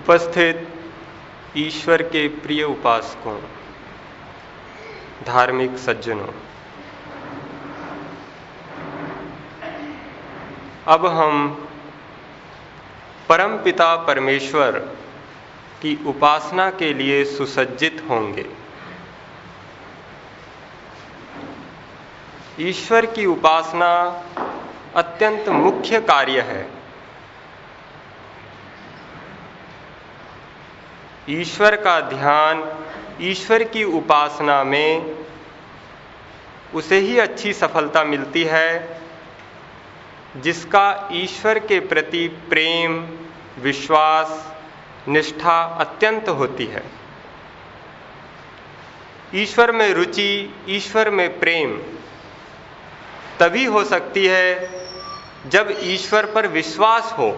उपस्थित ईश्वर के प्रिय उपासकों, धार्मिक सज्जनों। अब हम परमपिता परमेश्वर की उपासना के लिए सुसज्जित होंगे। ईश्वर की उपासना अत्यंत मुख्य कार्य है। ईश्वर का ध्यान ईश्वर की उपासना में उसे ही अच्छी सफलता मिलती है, जिसका ईश्वर के प्रति प्रेम, विश्वास, निष्ठा अत्यंत होती है। ईश्वर में रुचि, ईश्वर में प्रेम तभी हो सकती है जब ईश्वर पर विश्वास हो।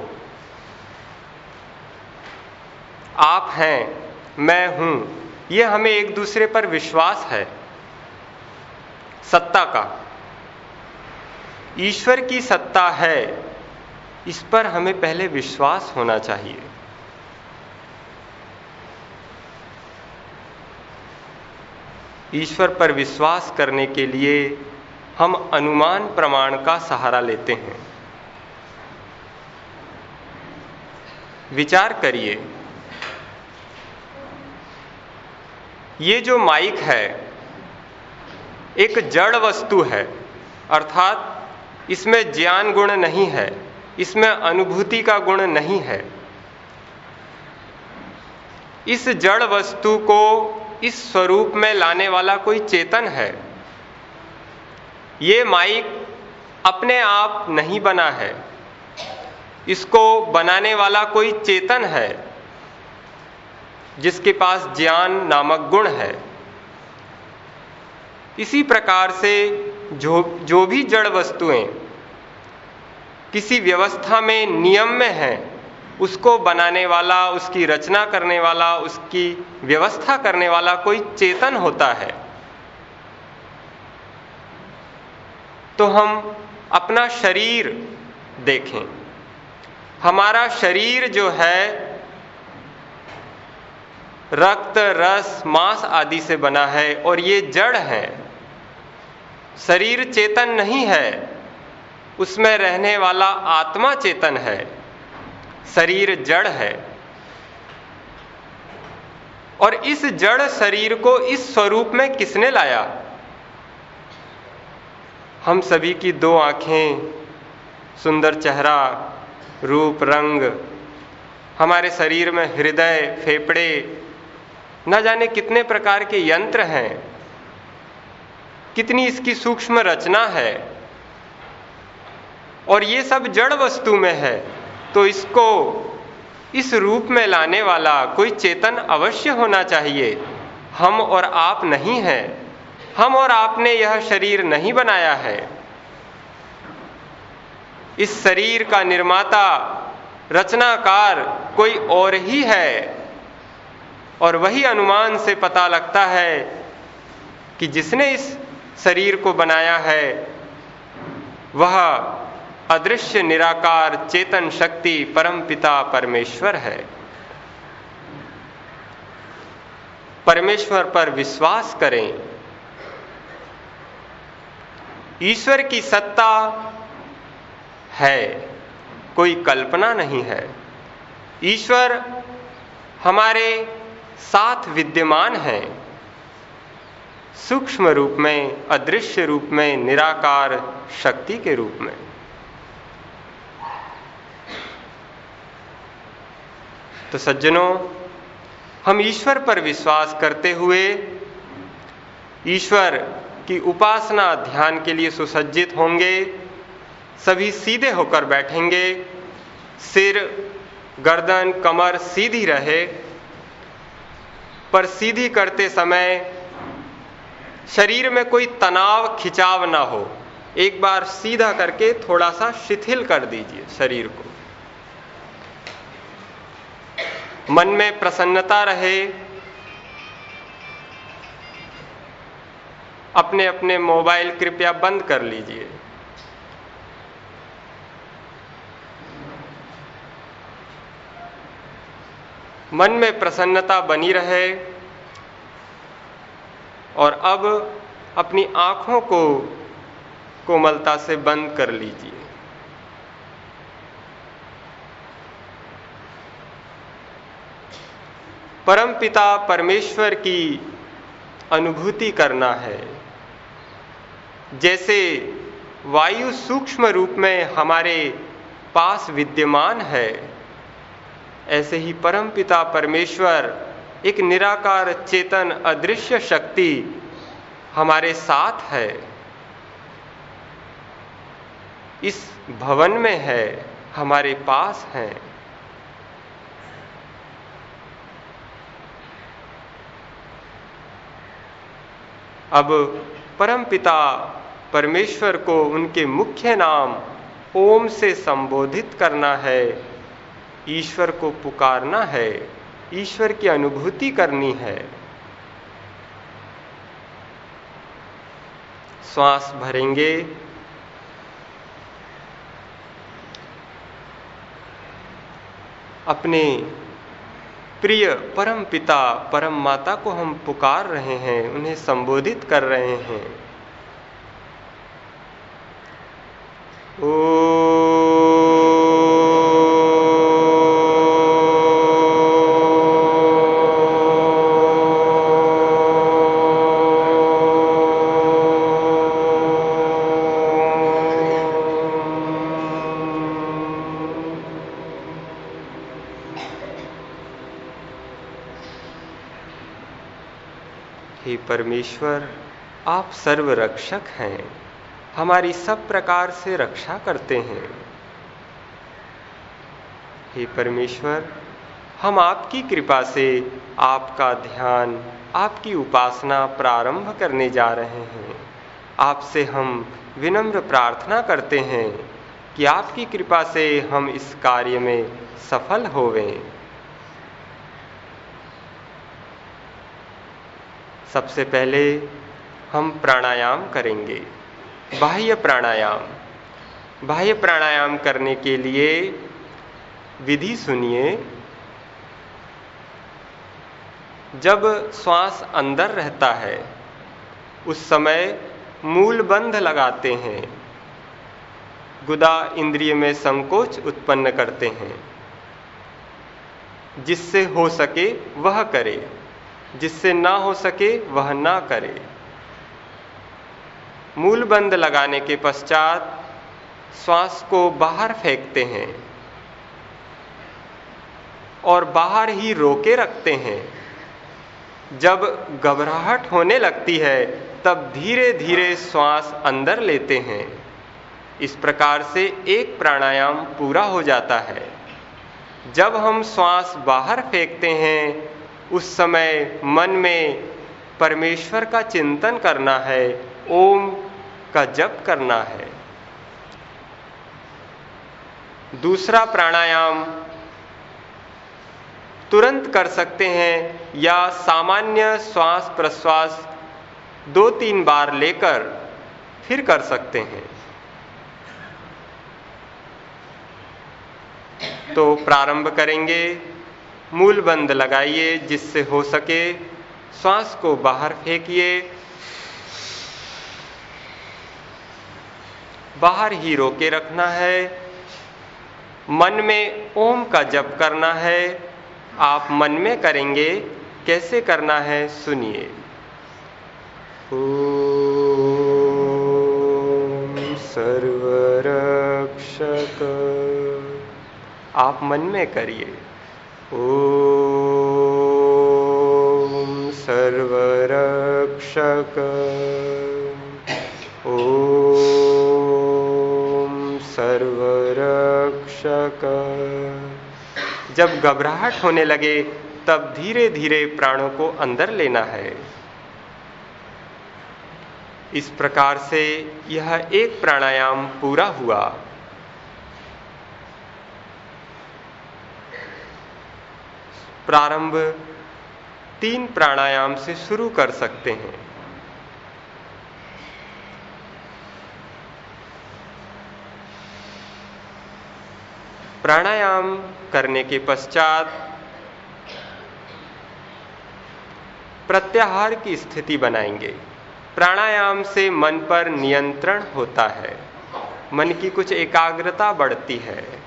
आप हैं, मैं हूँ, ये हमें एक दूसरे पर विश्वास है। सत्ता का। ईश्वर की सत्ता है, इस पर हमें पहले विश्वास होना चाहिए। ईश्वर पर विश्वास करने के लिए हम अनुमान प्रमाण का सहारा लेते हैं। विचार करिए। ये जो माइक है, एक जड़ वस्तु है, अर्थात इसमें ज्ञान गुण नहीं है, इसमें अनुभूति का गुण नहीं है। इस जड़ वस्तु को इस स्वरूप में लाने वाला कोई चेतन है। ये माइक अपने आप नहीं बना है, इसको बनाने वाला कोई चेतन है। जिसके पास ज्ञान नामक गुण है। इसी प्रकार से जो जो भी जड़ वस्तुएँ किसी व्यवस्था में नियम में हैं, उसको बनाने वाला, उसकी रचना करने वाला, उसकी व्यवस्था करने वाला कोई चेतन होता है। तो हम अपना शरीर देखें। हमारा शरीर जो है रक्त, रस, मांस आदि से बना है और ये जड़ है। शरीर चेतन नहीं है। उसमें रहने वाला आत्मा चेतन है। शरीर जड़ है। और इस जड़ शरीर को इस स्वरूप में किसने लाया? हम सभी की दो आँखें, सुंदर चेहरा, रूप, रंग, हमारे शरीर में हृदय, फेफड़े न जाने कितने प्रकार के यंत्र हैं, कितनी इसकी सूक्ष्म रचना है, और ये सब जड़ वस्तु में है तो इसको इस रूप में लाने वाला कोई चेतन अवश्य होना चाहिए। हम और आप नहीं हैं। हम और आपने यह शरीर नहीं बनाया है। इस शरीर का निर्माता, रचनाकार कोई और ही है। और वही अनुमान से पता लगता है कि जिसने इस शरीर को बनाया है, वह अदृश्य, निराकार, चेतन शक्ति, परम पिता परमेश्वर है। परमेश्वर पर विश्वास करें। ईश्वर की सत्ता है, कोई कल्पना नहीं है। ईश्वर हमारे साथ विद्यमान है। सूक्ष्म रूप में, अदृश्य रूप में, निराकार शक्ति के रूप में। तो सज्जनों, हम ईश्वर पर विश्वास करते हुए, ईश्वर की उपासना ध्यान के लिए सुसज्जित होंगे, सभी सीधे होकर बैठेंगे, सिर, गर्दन, कमर सीधी रहे पर सीधी करते समय शरीर में कोई तनाव, खिंचाव ना हो। एक बार सीधा करके थोड़ा सा शिथिल कर दीजिए शरीर को। मन में प्रसन्नता रहे। अपने अपने मोबाइल कृपया बंद कर लीजिए। मन में प्रसन्नता बनी रहे और अब अपनी आँखों को कोमलता से बंद कर लीजिए। परम पिता परमेश्वर की अनुभूति करना है। जैसे वायु सूक्ष्म रूप में हमारे पास विद्यमान है ऐसे ही परम पिता परमेश्वर, एक निराकार चेतन अदृश्य शक्ति हमारे साथ है। इस भवन में है, हमारे पास है। अब परम पिता परमेश्वर को उनके मुख्य नाम ओम से संबोधित करना है। ईश्वर को पुकारना है, ईश्वर की अनुभूति करनी है। श्वास भरेंगे। अपने प्रिय परम पिता, परम माता को हम पुकार रहे हैं, उन्हें संबोधित कर रहे हैं। ओ परमेश्वर, आप सर्वरक्षक हैं। हमारी सब प्रकार से रक्षा करते हैं। हे परमेश्वर, हम आपकी कृपा से आपका ध्यान, आपकी उपासना प्रारंभ करने जा रहे हैं। आपसे हम विनम्र प्रार्थना करते हैं कि आपकी कृपा से हम इस कार्य में सफल होवें। सबसे पहले हम प्राणायाम करेंगे। बाह्य प्राणायाम। बाह्य प्राणायाम करने के लिए विधि सुनिए। जब श्वास अंदर रहता है, उस समय मूल बंध लगाते हैं। गुदा इंद्रिय में संकोच उत्पन्न करते हैं। जिससे हो सके वह करे। जिससे ना हो सके वह ना करे। मूल बंद लगाने के पश्चात श्वास को बाहर फेंकते हैं और बाहर ही रोके रखते हैं। जब घबराहट होने लगती है, तब धीरे धीरे श्वास अंदर लेते हैं। इस प्रकार से एक प्राणायाम पूरा हो जाता है। जब हम श्वास बाहर फेंकते हैं उस समय मन में परमेश्वर का चिंतन करना है, ओम का जप करना है। दूसरा प्राणायाम तुरंत कर सकते हैं या सामान्य श्वास प्रश्वास दो तीन बार लेकर फिर कर सकते हैं। तो प्रारंभ करेंगे। मूल बंद लगाइए जिससे हो सके। श्वास को बाहर फेंकिए। बाहर ही रोके रखना है। मन में ओम का जप करना है। आप मन में करेंगे कैसे करना है सुनिए। सर्वरक्षक। आप मन में करिए। सर्वरक्षक। ॐ सर्वरक्षक। जब घबराहट होने लगे, तब धीरे धीरे प्राणों को अंदर लेना है। इस प्रकार से यह एक प्राणायाम पूरा हुआ। प्रारंभ तीन प्राणायाम से शुरू कर सकते हैं। प्राणायाम करने के पश्चात प्रत्याहार की स्थिति बनाएँगे। प्राणायाम से मन पर नियंत्रण होता है। मन की कुछ एकाग्रता बढ़ती है।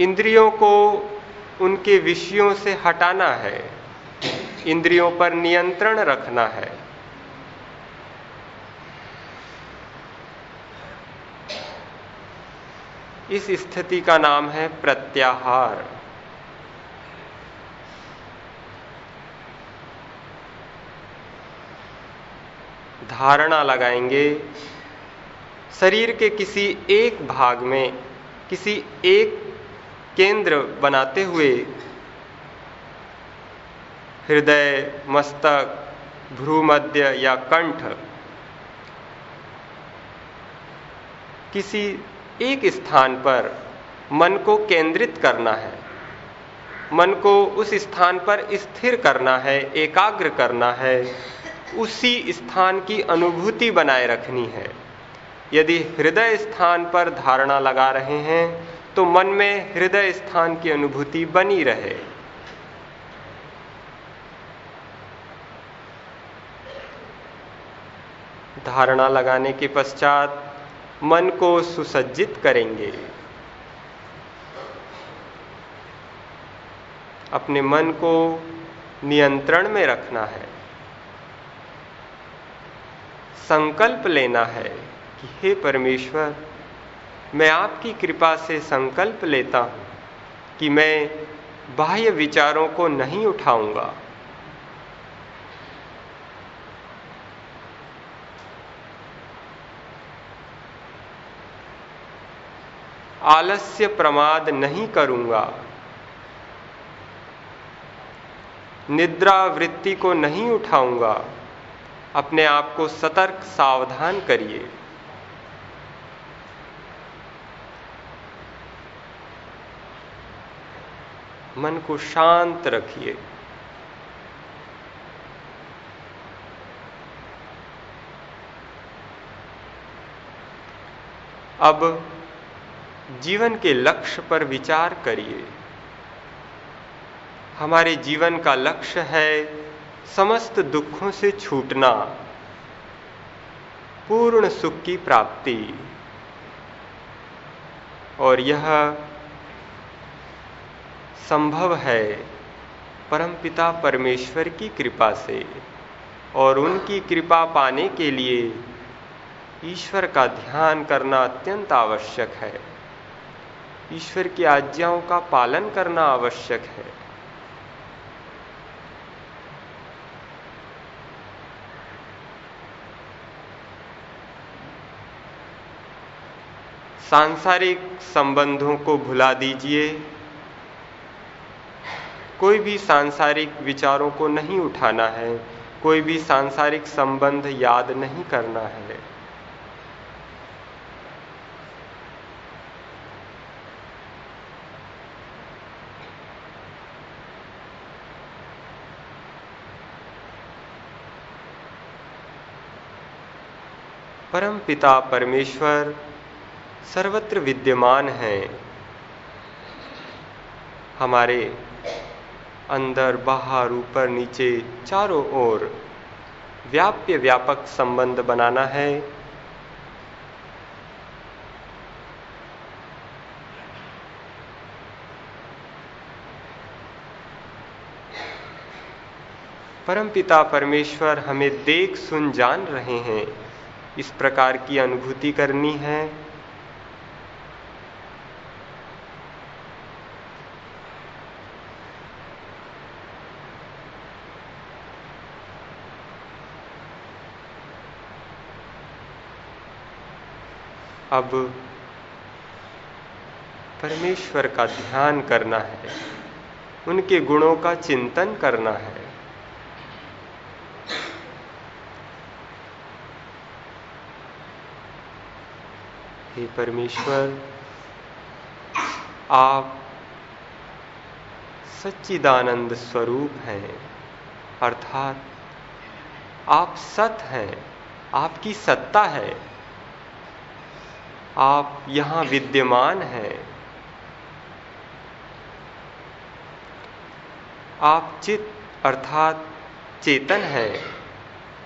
इंद्रियों को उनके विषयों से हटाना है। इंद्रियों पर नियंत्रण रखना है। इस स्थिति का नाम है प्रत्याहार। धारणा लगाएँगे, शरीर के किसी एक भाग में, किसी एक केंद्र बनाते हुए हृदय, मस्तक, भ्रूमध्य या कंठ किसी एक स्थान पर मन को केंद्रित करना है। मन को उस स्थान पर स्थिर करना है, एकाग्र करना है। उसी स्थान की अनुभूति बनाए रखनी है। यदि हृदय स्थान पर धारणा लगा रहे हैं तो मन में हृदय स्थान की अनुभूति बनी रहे। धारणा लगाने के पश्चात मन को सुसज्जित करेंगे। अपने मन को नियंत्रण में रखना है। संकल्प लेना है कि हे परमेश्वर मैं आपकी कृपा से संकल्प लेता हूँ कि मैं बाह्य विचारों को नहीं उठाऊँगा। आलस्य प्रमाद नहीं करूँगा। निद्रा वृत्ति को नहीं उठाऊँगा। अपने आप को सतर्क सावधान करिए। मन को शांत रखिए। अब जीवन के लक्ष्य पर विचार करिए। हमारे जीवन का लक्ष्य है समस्त दुखों से छूटना, पूर्ण सुख की प्राप्ति। और यह संभव है परमपिता परमेश्वर की कृपा से और उनकी कृपा पाने के लिए ईश्वर का ध्यान करना अत्यंत आवश्यक है। ईश्वर की आज्ञाओं का पालन करना आवश्यक है। सांसारिक संबंधों को भुला दीजिए। कोई भी सांसारिक विचारों को नहीं उठाना है, कोई भी सांसारिक संबंध याद नहीं करना है। परम पिता परमेश्वर सर्वत्र विद्यमान हैं। हमारे अंदर, बाहर, ऊपर, नीचे, चारों ओर व्याप्य व्यापक संबंध बनाना है। परमपिता परमेश्वर हमें देख, सुन, जान रहे हैं। इस प्रकार की अनुभूति करनी है। अब परमेश्वर का ध्यान करना है, उनके गुणों का चिंतन करना है। हे परमेश्वर, आप सच्चिदानंद स्वरूप हैं, अर्थात आप सत हैं, आपकी सत्ता है। आप यहाँ विद्यमान हैं। आप चित अर्थात चेतन हैं,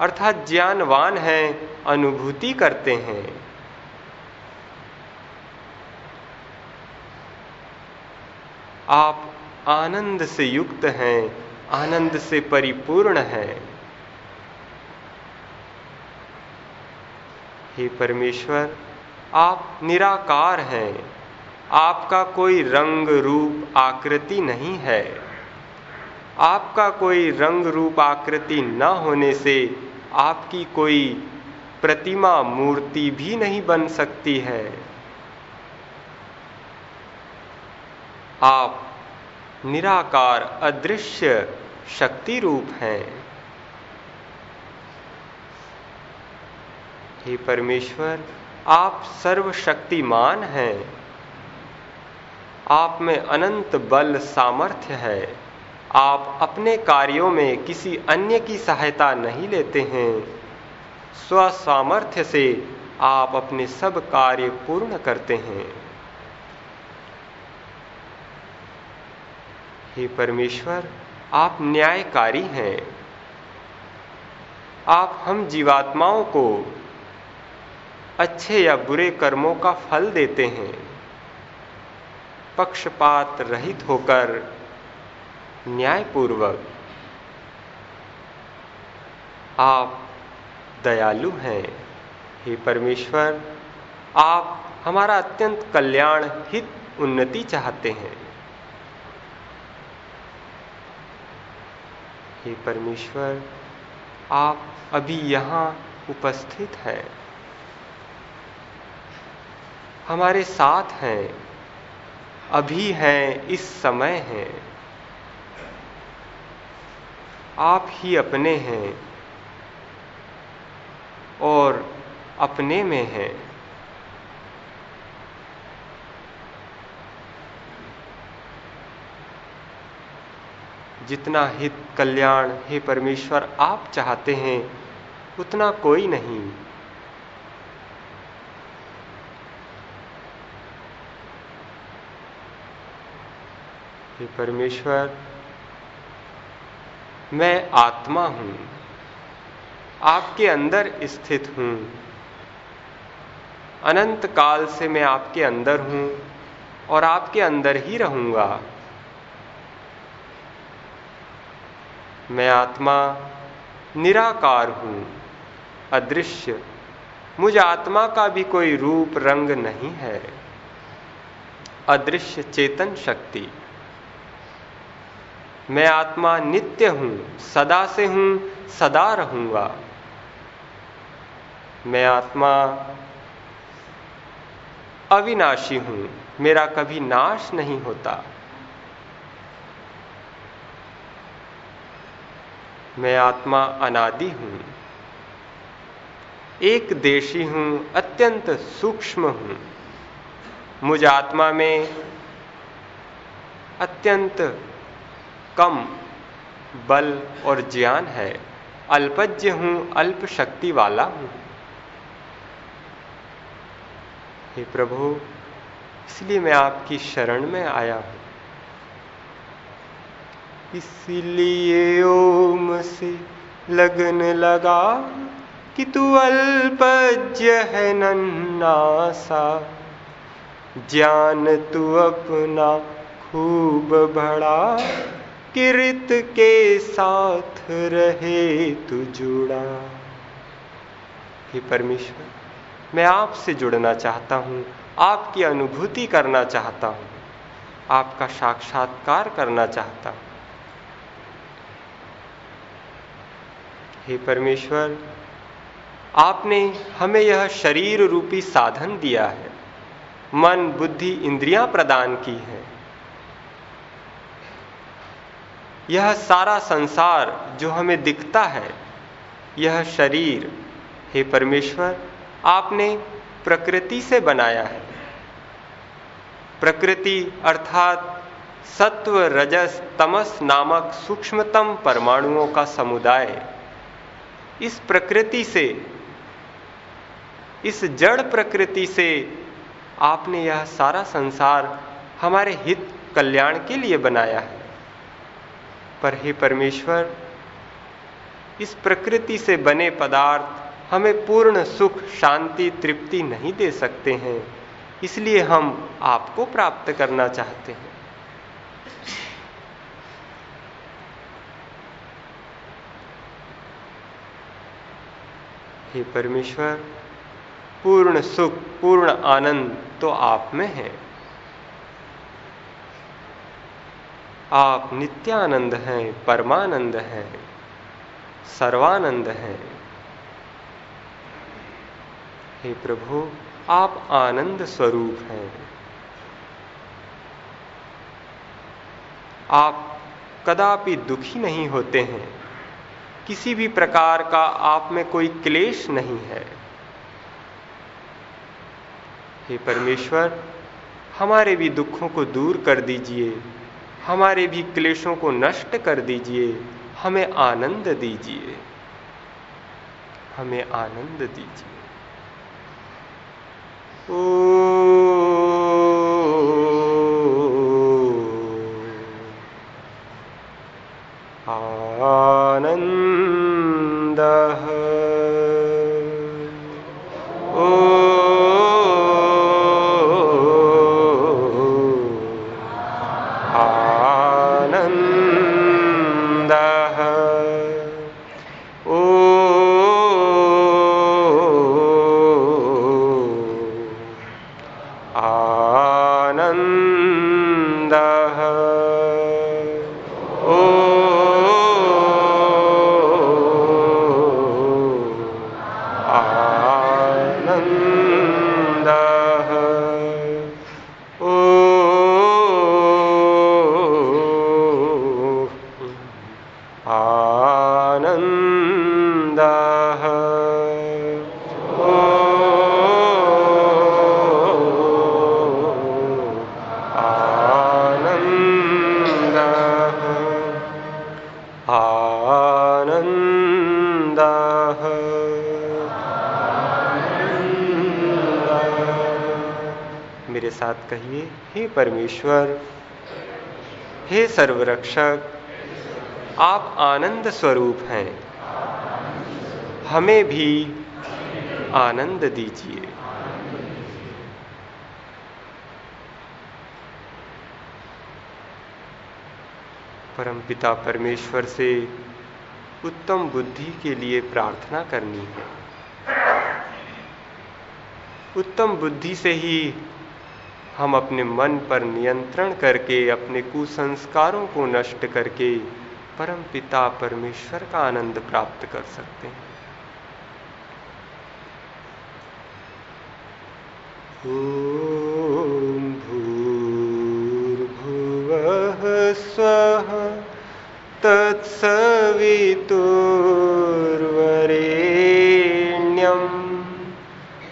अर्थात ज्ञानवान हैं, अनुभूति करते हैं। आप आनंद से युक्त हैं, आनंद से परिपूर्ण हैं। हे परमेश्वर आप निराकार हैं। आपका कोई रंग रूप आकृति नहीं है। आपका कोई रंग रूप आकृति न होने से आपकी कोई प्रतिमा मूर्ति भी नहीं बन सकती है। आप निराकार, अदृश्य शक्ति रूप हैं। हे परमेश्वर आप सर्वशक्तिमान हैं। आप में अनंत बल सामर्थ्य है। आप अपने कार्यों में किसी अन्य की सहायता नहीं लेते हैं। स्व सामर्थ्य से आप अपने सब कार्य पूर्ण करते हैं। हे परमेश्वर, आप न्यायकारी हैं। आप हम जीवात्माओं को अच्छे या बुरे कर्मों का फल देते हैं। पक्षपात रहित होकर न्यायपूर्वक आप दयालु हैं। हे परमेश्वर, आप हमारा अत्यंत कल्याण हित उन्नति चाहते हैं। हे परमेश्वर, आप अभी यहाँ उपस्थित हैं। हमारे साथ हैं, अभी हैं, इस समय हैं। आप ही अपने हैं और अपने में हैं। जितना हित कल्याण, हे परमेश्वर, आप चाहते हैं, उतना कोई नहीं। हे परमेश्वर, मैं आत्मा हूँ, आपके अंदर स्थित हूँ। अनंत काल से मैं आपके अंदर हूँ और आपके अंदर ही रहूँगा। मैं आत्मा, निराकार हूँ, अदृश्य। मुझ आत्मा का भी कोई रूप, रंग नहीं है। अदृश्य चेतन शक्ति। मैं आत्मा नित्य हूँ, सदा से हूँ, सदा रहूँगा। मैं आत्मा अविनाशी हूँ, मेरा कभी नाश नहीं होता। मैं आत्मा अनादि हूँ, एक देशी हूँ, अत्यंत सूक्ष्म हूँ। मुझ आत्मा में अत्यंत कम, बल और ज्ञान है। अल्पज्य हूँ, अल्प शक्ति वाला हूँ। हे प्रभु, इसलिए मैं आपकी शरण में आया हूँ। इसलिए ओम से लगन लगा कि तू अल्पज्य है नन्ना सा। ज्ञान तू अपना खूब भड़ा किरित के साथ रहे तू जुड़ा। हे परमेश्वर, मैं आपसे जुड़ना चाहता हूँ, आपकी अनुभूति करना चाहता हूँ, आपका साक्षात्कार करना चाहता हूँ। हे परमेश्वर, आपने हमें यह शरीर रूपी साधन दिया है। मन, बुद्धि, इंद्रियाँ प्रदान की है। यह सारा संसार जो हमें दिखता है, यह शरीर, हे परमेश्वर, आपने प्रकृति से बनाया है। प्रकृति अर्थात सत्व, रजस, तमस नामक सूक्ष्मतम परमाणुओं का समुदाय। इस प्रकृति से, इस जड़ प्रकृति से आपने यह सारा संसार हमारे हित कल्याण के लिए बनाया है। पर हे परमेश्वर, इस प्रकृति से बने पदार्थ हमें पूर्ण सुख, शांति, तृप्ति नहीं दे सकते हैं। इसलिए हम आपको प्राप्त करना चाहते हैं। हे परमेश्वर, पूर्ण सुख, पूर्ण आनंद तो आप में है। आप नित्यानंद हैं, परमानंद हैं, सर्वानंद हैं। हे प्रभु, आप आनंद स्वरूप हैं। आप कदापि दुखी नहीं होते हैं। किसी भी प्रकार का आप में कोई क्लेश नहीं है। हे परमेश्वर, हमारे भी दुखों को दूर कर दीजिए। हमारे भी क्लेशों को नष्ट कर दीजिए हमें आनंद दीजिए हमें आनंद दीजिए। ओ परमेश्वर, हे सर्वरक्षक, आप आनंद स्वरूप हैं। हमें भी आनंद दीजिए। परमपिता परमेश्वर से उत्तम बुद्धि के लिए प्रार्थना करनी है। उत्तम बुद्धि से ही हम अपने मन पर नियंत्रण करके, अपने कुसंस्कारों को नष्ट करके परम पिता परमेश्वर का आनंद प्राप्त कर सकते हैं। भूर्भुवः स्वः तत्सवितुर्वरेण्यं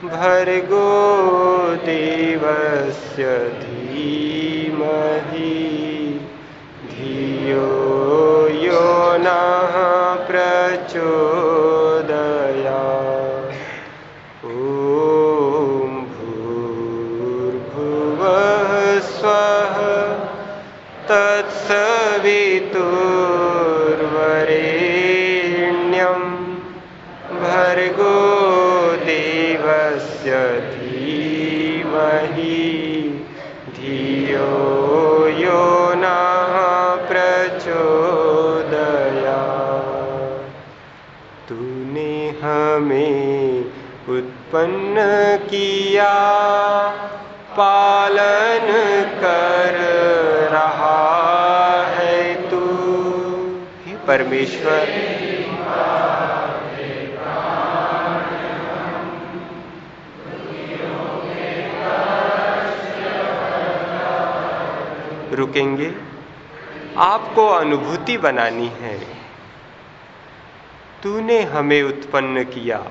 भर्गो देवस्य धीमहि। धियो यो नः प्रचोदया ॐ भूर्भुवः स्वः। तत्सवितुर्वरेण्यं। भर्गो देवस्य हमें उत्पन्न किया पालन कर रहा है तू। परमेश्वर रुकेंगे। आपको अनुभूति बनानी है। तूने हमें उत्पन्न किया।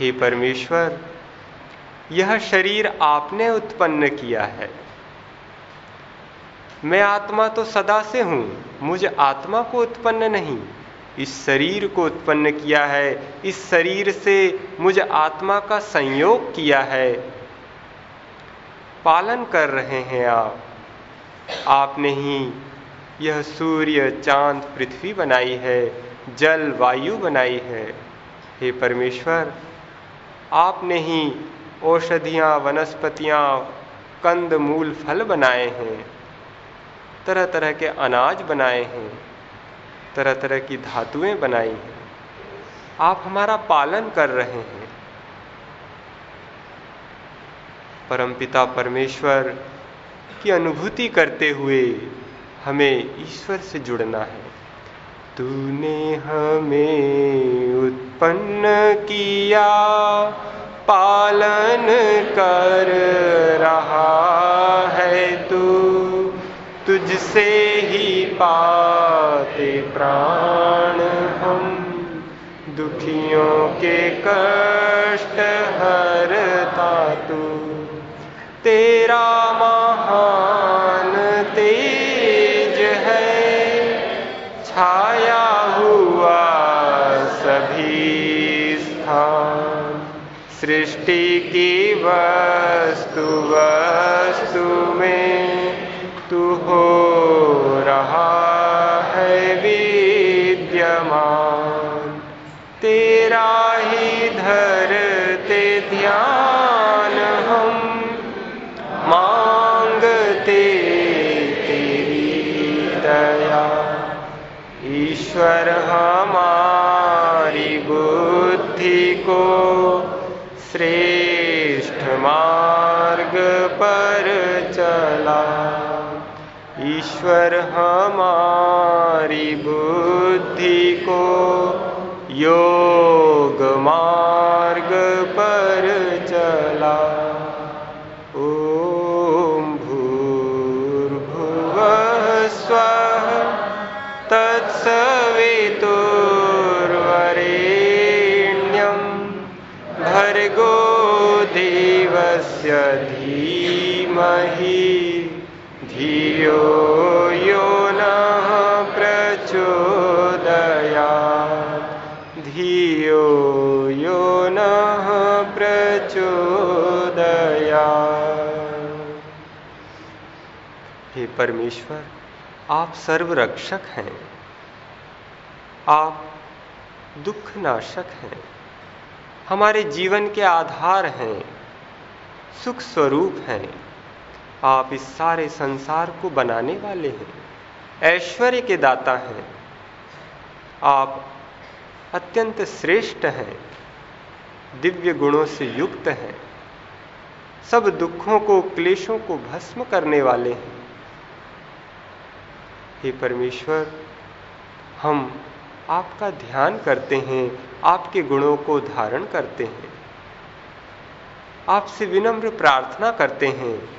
हे परमेश्वर, यह शरीर आपने उत्पन्न किया है। मैं आत्मा तो सदा से हूँ, मुझ आत्मा को उत्पन्न नहीं। इस शरीर को उत्पन्न किया है, इस शरीर से मुझ आत्मा का संयोग किया है। पालन कर रहे हैं आप। आपने ही यह सूर्य, चाँद, पृथ्वी बनाई है। जल वायु बनाई है। हे परमेश्वर, आपने ही औषधियाँ, वनस्पतियाँ, कंद, मूल, फल बनाए हैं। तरह तरह के अनाज बनाए हैं। तरह तरह की धातुएँ बनाई हैं। आप हमारा पालन कर रहे हैं। परमपिता परमेश्वर, की अनुभूति करते हुए हमें ईश्वर से जुड़ना है। तूने हमें उत्पन्न किया, पालन कर रहा है तू। तुझसे ही पाते प्राण हम। दुखियों के कष्ट हरता तू। तेरा सृष्टि की वस्तु वस्तु में तू हो रहा है विद्यमान। तेरा ही धरते ध्यान हम मांगते तेरी दया। ईश्वर हमारी ईश्वर हमारी बुद्धि को योग मार्ग पर चला। ॐ भूर्भुवः स्वः तत्सवितुर्वरेण्यं भर्गो देवस्य धीमहि। धियो यो नः प्रचोदयात् धियो यो नः प्रचोदयात् हे परमेश्वर, आप सर्वरक्षक हैं। आप दुख नाशक हैं। हमारे जीवन के आधार हैं। सुख स्वरूप हैं। आप इस सारे संसार को बनाने वाले हैं। ऐश्वर्य के दाता हैं। आप अत्यंत श्रेष्ठ हैं। दिव्य गुणों से युक्त हैं। सब दुखों को, क्लेशों को भस्म करने वाले हैं। हे परमेश्वर, हम आपका ध्यान करते हैं, आपके गुणों को धारण करते हैं। आपसे विनम्र प्रार्थना करते हैं।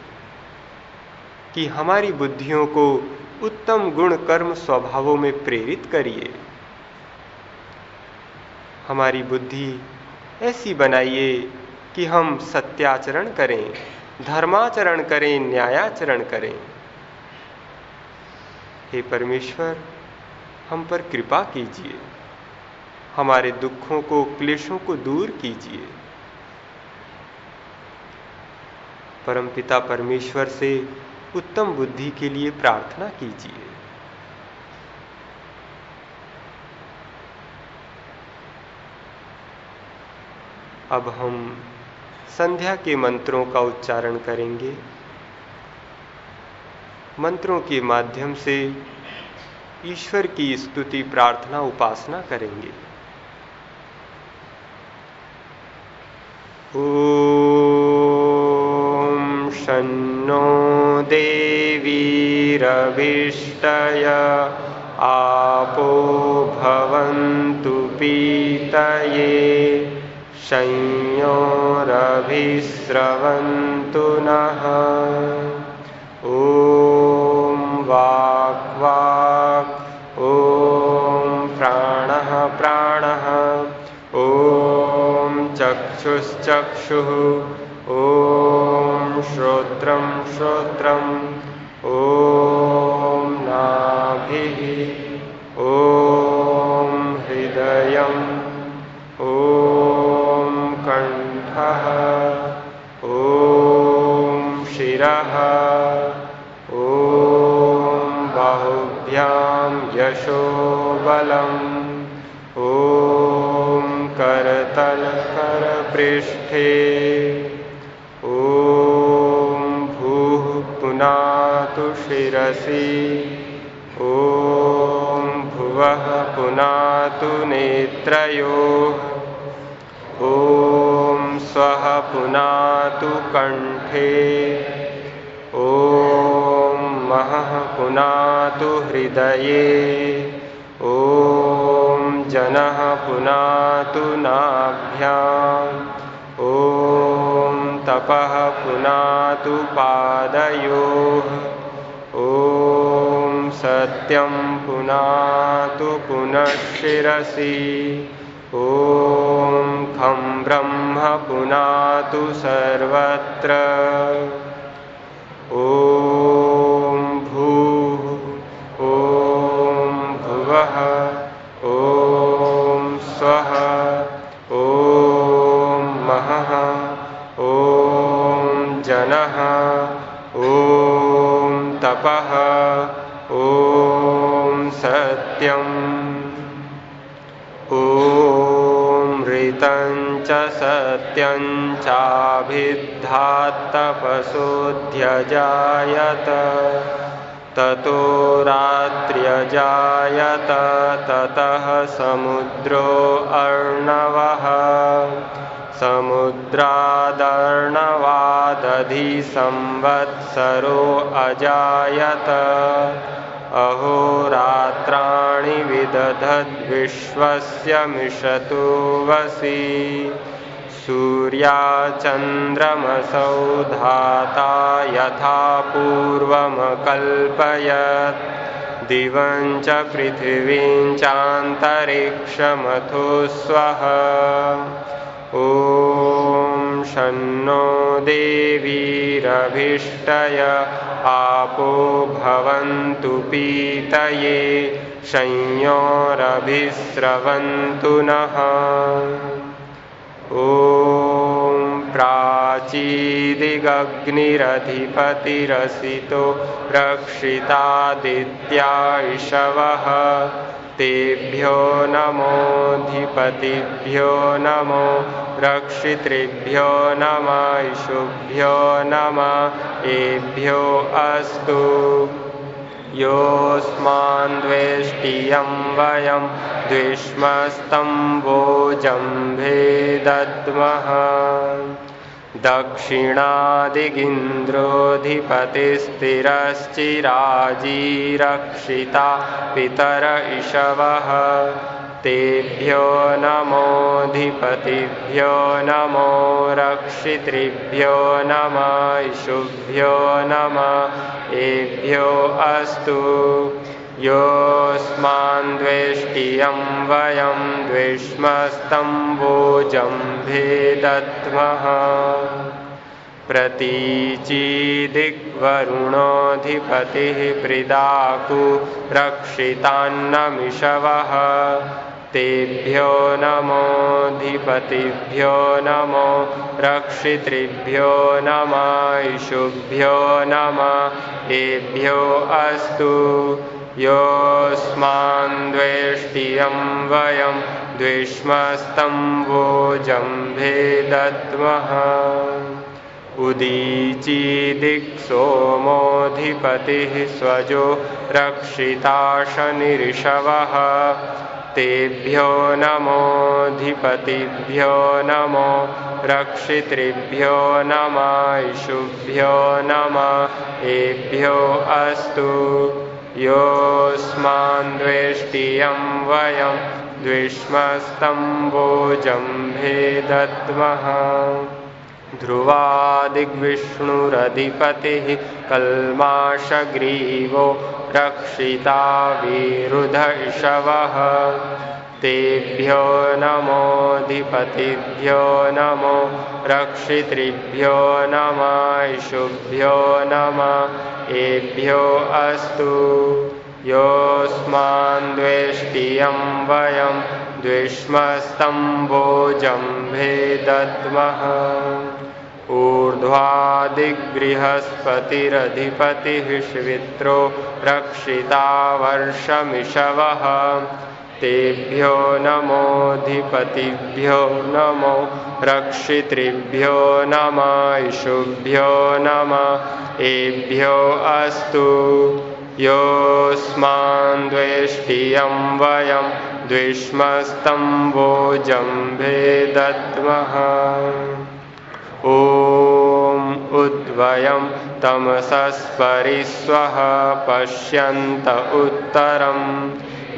कि हमारी बुद्धियों को उत्तम गुण कर्म स्वभावों में प्रेरित करिए। हमारी बुद्धि ऐसी बनाइए कि हम सत्याचरण करें, धर्माचरण करें, न्यायाचरण करें। हे परमेश्वर, हम पर कृपा कीजिए। हमारे दुखों को, क्लेशों को दूर कीजिए। परमपिता परमेश्वर से उत्तम बुद्धि के लिए प्रार्थना कीजिए। अब हम संध्या के मंत्रों का उच्चारण करेंगे। मंत्रों के माध्यम से ईश्वर की स्तुति, प्रार्थना, उपासना करेंगे। ॐ शन्नो देवीरविष्टय आपो भवन्तु पीतये संयोरभिस्रवन्तु नः। ॐ वाक् वाक्, ॐ प्राणः प्राणः, ॐ चक्षुश्चक्षुः। श्रोत्रम् ओ नाभिः। ओ हृदय। ओ कण्ठः। ॐ शिरः। ॐ बाहुभ्यां यशोबलम्। शिरसि ॐ भुवः पुनातु नेत्रयोः। ॐ स्वः पुनातु कण्ठे। ॐ महः पुनातु हृदये। ॐ जनः पुनातु नाभ्याम् ॐ तपः ॐ सत्यं पुनातु पुनः शिरसि ॐ खं ब्रह्म पुनातु सर्वत्र। ॐ सत्यम्। ॐ ऋतं च सत्यं चाभिद्धात्तपशोऽध्यजायत ततो रात्र्यजायत ततः समुद्रो अर्णवः। समुद्रादर्णवादधि संवत्सरो अजायत। अहोरात्राणि विदधद्विश्वस्य मिषतु वसि। सूर्याचन्द्रमसौ धाता यथा पूर्वमकल्पयत्। दिवं च पृथिवीं चान्तरिक्षमथो स्वः। ॐ शन्नो आपो भवन्तु पीतये। संयोरभिस्रवन्तु नः। ॐ प्राचीदिगग्निरधिपतिरसितो रक्षितादित्या इषवः तेभ्यो नमोऽधिपतिभ्यो नमो रक्षितृभ्यो नम इषुभ्यो नम, एभ्यो अस्तु। योऽस्मान् द्वेष्टियं वयं द्विष्मस्तम्भोजम्भे दद्मः दक्षिणादिगिन्द्रोऽधिपतिस्थिरश्चिराजीरक्षिता पितर इषवः। तेभ्यो नमोऽधिपतिभ्यो नमो रक्षितृभ्यो नम इषुभ्यो नम एभ्यो अस्तु। योऽस्मान् द्वेष्टियं वयं द्विष्मस्तम्भोजम्भे दद्मः प्रतीचीदिग्वरुणोऽधिपतिः प्रिदाकु रक्षितान्नमिषवः। तेभ्यो नमोऽधिपतिभ्यो नमो, रक्षितृभ्यो नम इषुभ्यो नम। एभ्यो अस्तु, योऽस्मान् द्वेष्टियं वयं द्विष्मस्तम्भोजम्भे दद्मः उदीचीदिक्सोमोऽधिपतिः स्वजो रक्षिताशनिऋषवः तेभ्यो नमोऽधिपतिभ्यो नमो रक्षितृभ्यो नम इषुभ्यो नम एभ्यो अस्तु द्वेष्टियं वयं द्विष्मस्तम्भोजम्भे दद्मः ध्रुवादिग्विष्णुरधिपतिः कल्माशग्रीवो रक्षिता विरुधयिषवः तेभ्यो नमोऽधिपतिभ्यो नमो रक्षितृभ्यो नमः इशुभ्यो नमः। एभ्यो अस्तु। योऽस्मान्द्वेष्टियं वयं द्विष्मस्तम्भोजम्भे दद्मः ऊर्ध्वादिगृहस्पतिरधिपतिः श्वित्रो रक्षिता वर्षमिषवः तेभ्यो नमोऽधिपतिभ्यो नमो रक्षितृभ्यो नम इषुभ्यो नम। एभ्यो अस्तु। योऽस्मान् द्वेष्टियं वयं द्विष्मस्तम्भोजम्भे दद्मः ॐ उद्वयं तमसस्परिस्वः पश्यन्त उत्तरम्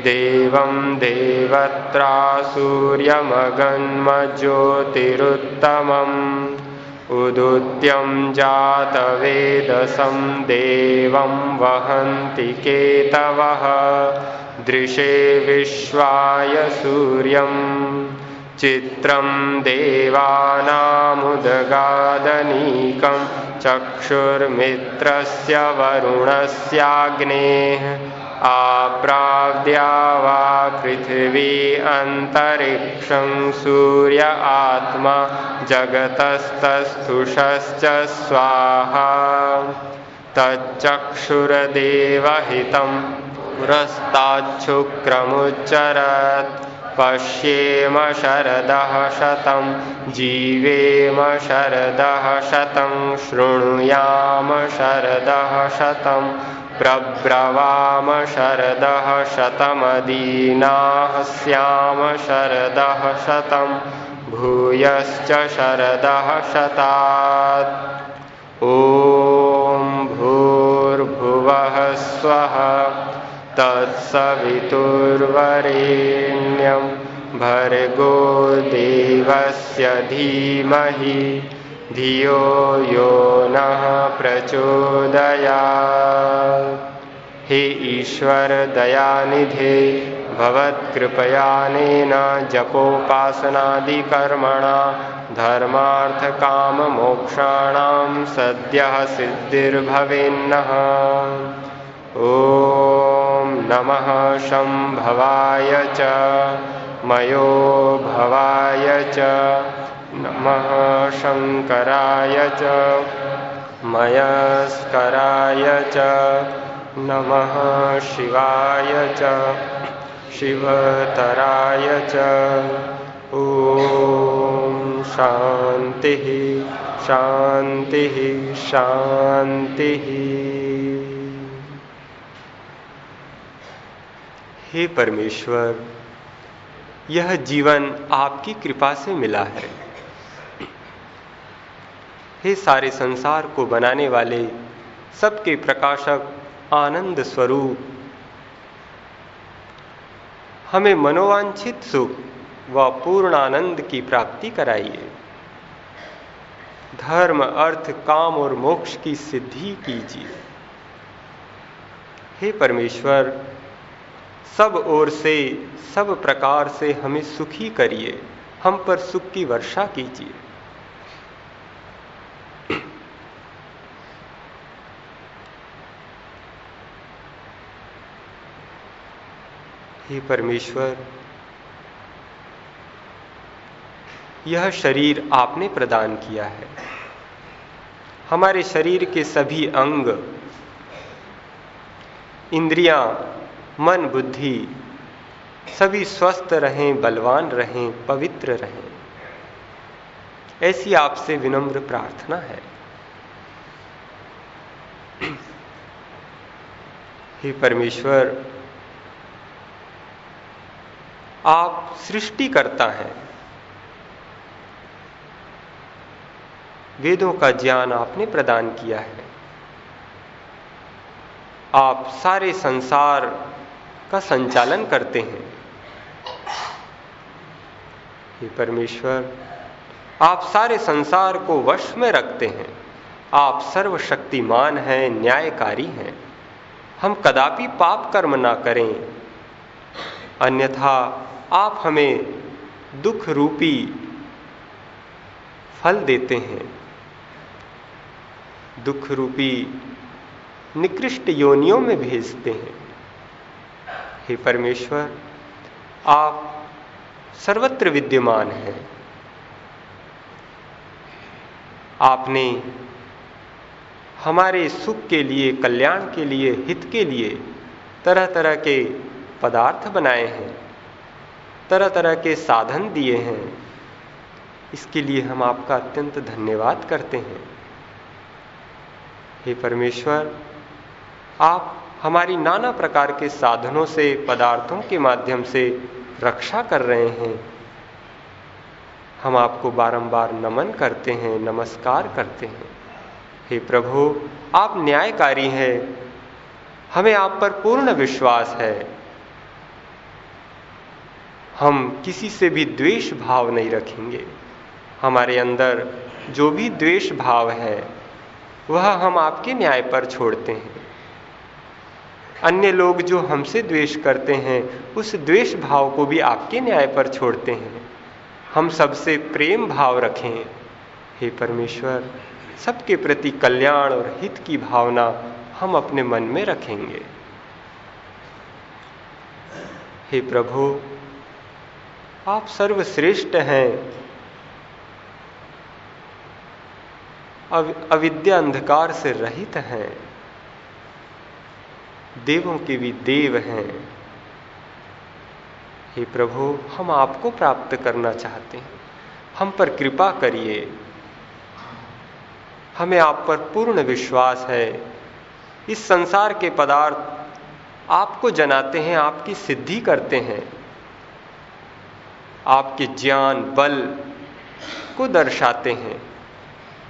देवं देवत्रा सूर्यमगन्मज्योतिरुत्तमम् उदुत्यं जातवेदसं देवं वहन्ति केतवः। दृशे विश्वाय सूर्यम् चित्रं देवानामुदगादनीकं। चक्षुर्मित्रस्य वरुणस्याग्नेः। आप्राव्द्या वा पृथिवी अन्तरिक्षं सूर्य आत्मा जगतस्तस्थुषश्च स्वाहा। तच्चक्षुरदेवहितं पुरस्ताच्छुक्रमुच्चरत्। पश्येम शरदः शतं, जीवेम शरदः शतं, शृणुयाम शरदः शतं। प्रब्रवाम शरदः शतमदीनाः स्याम शरदः शतं भूयश्च शरदः शतात्। ॐ भूर्भुवः स्वः। तत्सवितुर्वरेण्यं भर्गो देवस्य धीमहि। धियो यो नः प्रचोदया हे ईश्वर दयानिधे, भवत्कृपयानेन जपोपासनादिकर्मणा, धर्मार्थकाममोक्षाणां सद्यः सिद्धिर्भवेन्नः। ॐ नमः शम्भवाय मयो भवाय च। नमः शङ्कराय च, मयस्कराय च नमः शिवाय च, शिवतराय च। शान्तिः शान्तिः। हे परमेश्वर, यह जीवन आपकी कृपा से मिला है। हे सारे संसार को बनाने वाले सबके प्रकाशक आनंद स्वरूप। हमें मनोवांछित सुख व पूर्ण आनंद की प्राप्ति कराइए। धर्म, अर्थ, काम और मोक्ष की सिद्धि कीजिए। हे परमेश्वर, सब ओर से, सब प्रकार से हमें सुखी करिए। हम पर सुख की वर्षा कीजिए। हे परमेश्वर। यह शरीर आपने प्रदान किया है। हमारे शरीर के सभी अंग इंद्रियाँ, मन बुद्धि सभी स्वस्थ रहें बलवान रहें पवित्र रहें। ऐसी आपसे विनम्र प्रार्थना है। हे परमेश्वर आप सृष्टि करता है। वेदों का ज्ञान आपने प्रदान किया है। आप सारे संसार का संचालन करते हैं। हे परमेश्वर, आप सारे संसार को वश में रखते हैं। आप सर्वशक्तिमान हैं, न्यायकारी हैं। हम कदापि पाप कर्म ना करें। अन्यथा आप हमें दुख रूपी फल देते हैं। दुख रूपी निकृष्ट योनियों में भेजते हैं। हे परमेश्वर, आप सर्वत्र विद्यमान हैं। आपने हमारे सुख के लिए, कल्याण के लिए, हित के लिए तरह तरह के पदार्थ बनाए हैं तरह तरह के साधन दिए हैं, इसके लिए हम आपका अत्यंत धन्यवाद करते हैं। हे परमेश्वर, आप हमारी नाना प्रकार के साधनों से, पदार्थों के माध्यम से रक्षा कर रहे हैं। हम आपको बारंबार नमन करते हैं, नमस्कार करते हैं। हे प्रभु, आप न्यायकारी हैं। हमें आप पर पूर्ण विश्वास है। हम किसी से भी द्वेष भाव नहीं रखेंगे। हमारे अंदर जो भी द्वेष भाव है, वह हम आपके न्याय पर छोड़ते हैं। अन्य लोग जो हमसे द्वेष करते हैं, उस द्वेष भाव को भी आपके न्याय पर छोड़ते हैं। हम सबसे प्रेम भाव रखें। हे परमेश्वर, सबके प्रति कल्याण और हित की भावना हम अपने मन में रखेंगे। हे प्रभु आप सर्वश्रेष्ठ हैं। अविद्या अंधकार से रहित हैं। देवों के भी देव हैं। हे प्रभु, हम आपको प्राप्त करना चाहते हैं। हम पर कृपा करिए। हमें आप पर पूर्ण विश्वास है। इस संसार के पदार्थ आपको जनाते हैं, आपकी सिद्धि करते हैं। आपके ज्ञान, बल को दर्शाते हैं।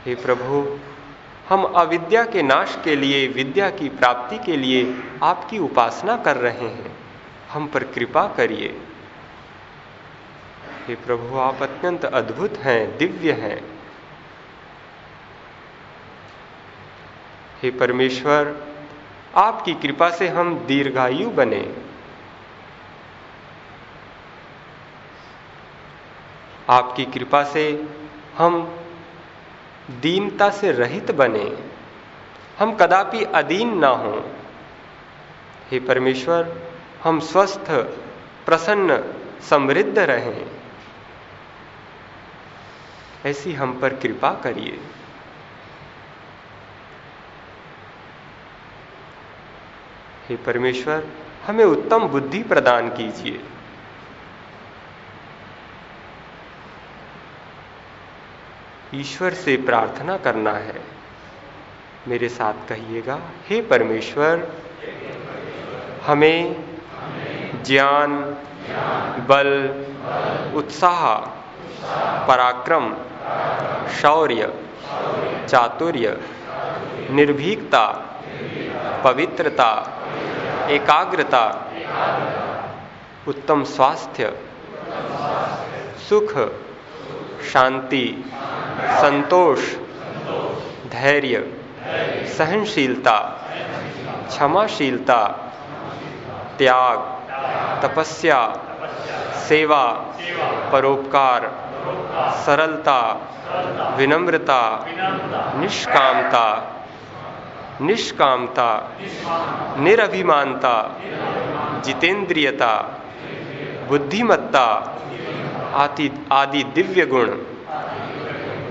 हे प्रभु, हम अविद्या के नाश के लिए, विद्या की प्राप्ति के लिए आपकी उपासना कर रहे हैं। हम पर कृपा करिए। हे प्रभु, आप अत्यंत अद्भुत हैं, दिव्य हैं। हे परमेश्वर, आपकी कृपा से हम दीर्घायु बने। आपकी कृपा से हम दीनता से रहित बने। हम कदापि अधीन ना हों। हे परमेश्वर, हम स्वस्थ, प्रसन्न, समृद्ध रहें। ऐसी हम पर कृपा करिए। हे परमेश्वर, हमें उत्तम बुद्धि प्रदान कीजिए। ईश्वर से प्रार्थना करना है। मेरे साथ कहिएगा, हे परमेश्वर, हमें ज्ञान, बल, उत्साह, पराक्रम, शौर्य, चातुर्य, निर्भीकता, पवित्रता, एकाग्रता, उत्तम स्वास्थ्य, सुख, शांति संतोष, धैर्य, सहनशीलता, क्षमाशीलता, त्याग, तपस्या, सेवा, परोपकार, सरलता, विनम्रता, निष्कामता निष्कामता, निरभिमानता, जितेंद्रियता, बुद्धिमत्ता, आदि दिव्य गुण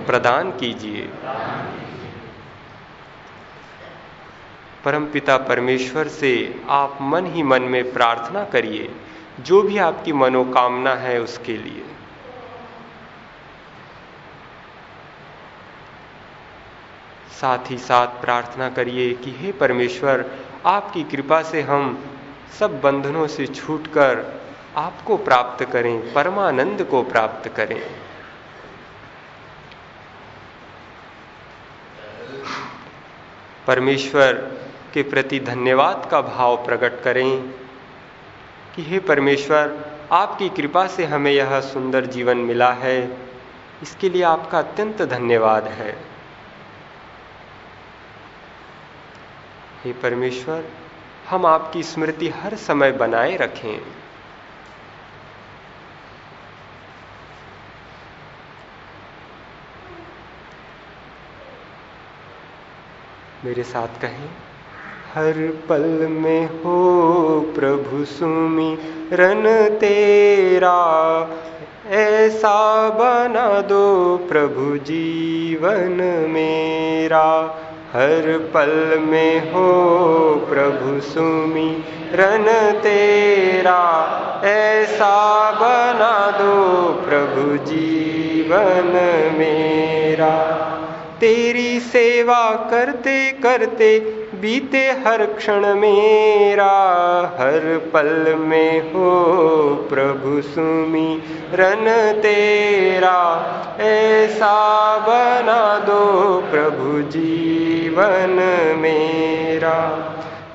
प्रदान कीजिए। परमपिता परमेश्वर से आप मन ही मन में प्रार्थना करिए, जो भी आपकी मनोकामना है उसके लिए। साथ ही साथ प्रार्थना करिए कि हे परमेश्वर, आपकी कृपा से हम सब बंधनों से छूटकर आपको प्राप्त करें, परमानंद को प्राप्त करें। परमेश्वर के प्रति धन्यवाद का भाव प्रकट करें कि हे परमेश्वर, आपकी कृपा से हमें यह सुंदर जीवन मिला है। इसके लिए आपका अत्यंत धन्यवाद है। हे परमेश्वर, हम आपकी स्मृति हर समय बनाए रखें। मेरे साथ कहें। हर पल में हो प्रभु सुमी, रन तेरा, ऐसा बना दो प्रभु जीवन मेरा। हर पल में हो प्रभु सुमी, रन तेरा, ऐसा बना दो प्रभु जीवन मेरा। तेरी सेवा करते करते बीते हर क्षण मेरा, हर पल में हो प्रभु सुमी, रन तेरा, ऐसा बना दो प्रभु जीवन मेरा।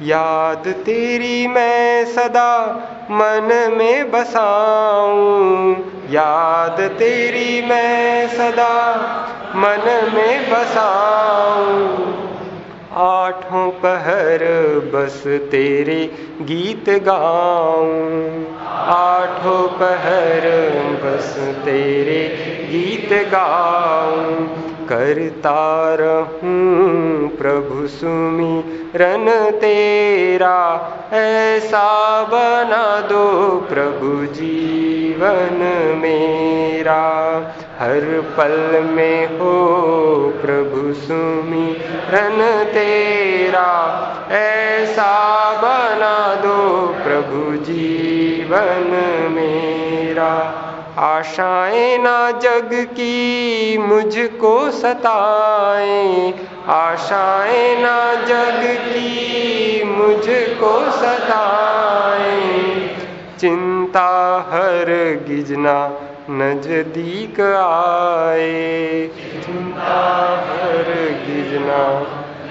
याद तेरी मैं सदा मन में बसाऊं, याद तेरी मैं सदा मन में बसाऊं। आठों पहर बस तेरे गीत गाऊं। आठों पहर बस तेरे गीत गाऊं। करता रहूँ प्रभु सुमी रन तेरा, ऐसा बना दो प्रभु जीवन मेरा। हर पल में हो प्रभु सुमी, रन तेरा, ऐसा बना दो प्रभु जीवन मेरा। आशाएँ ना जग की मुझको सताएँ, आशाएँ ना जग की मुझको सताएँ। चिंता हर गिजना नज़दीक आए। चिंता हर गिजना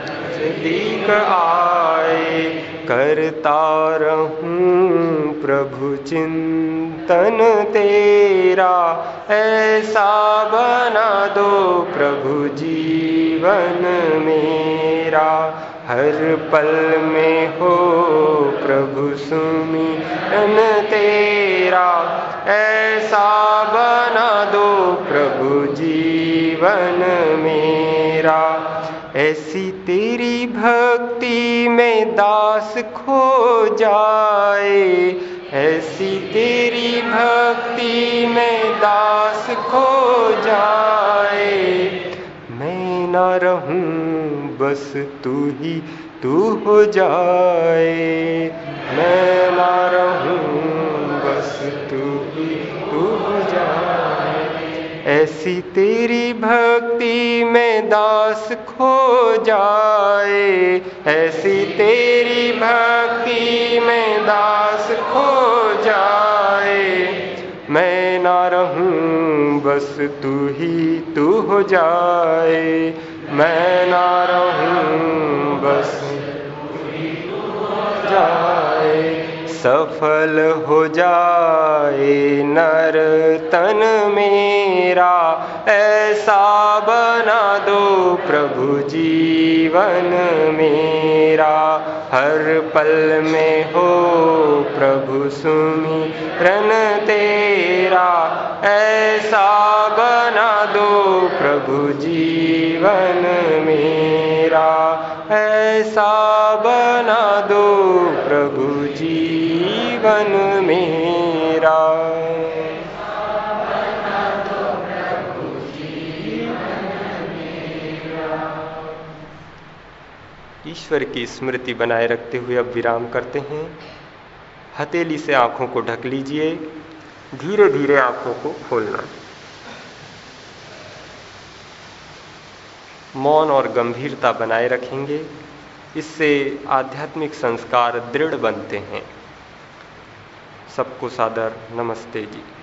नज़दीक आए। करता रहूँ प्रभु चिंतन तेरा। ऐसा बना दो प्रभु जीवन मेरा। हर पल में हो प्रभु सुमिरन तेरा ऐसा बना दो प्रभु जीवन मेरा। ऐसी तेरी भक्ति में दास खो जाए, ऐसी तेरी भक्ति में दास खो जाए। मैं न रहूँ बस तू ही तू हो जाए। मैं ना रहूँ, बस तू ही तू हो जाए। ऐसी तेरी भक्ति में दास खो जाए। ऐसी तेरी भक्ति में दास खो जाए। मैं ना रहूँ, बस तू ही तू हो जाए। मैं ना रहूँ बस। जाए सफल हो जाए नर तन मेरा, ऐसा बना दो प्रभु जीवन मेरा। हर पल में हो प्रभु सुमिरन तेरा, ऐसा बना दो प्रभु जीवन मेरा। ऐसा बना दो प्रभु जीवन मेरा। ईश्वर की स्मृति बनाए रखते हुए अब विराम करते हैं। हथेली से आँखों को ढक लीजिए धीरे धीरे आँखों को खोलना। मौन और गंभीरता बनाए रखेंगे, इससे आध्यात्मिक संस्कार दृढ़ बनते हैं। सबको सादर नमस्ते जी।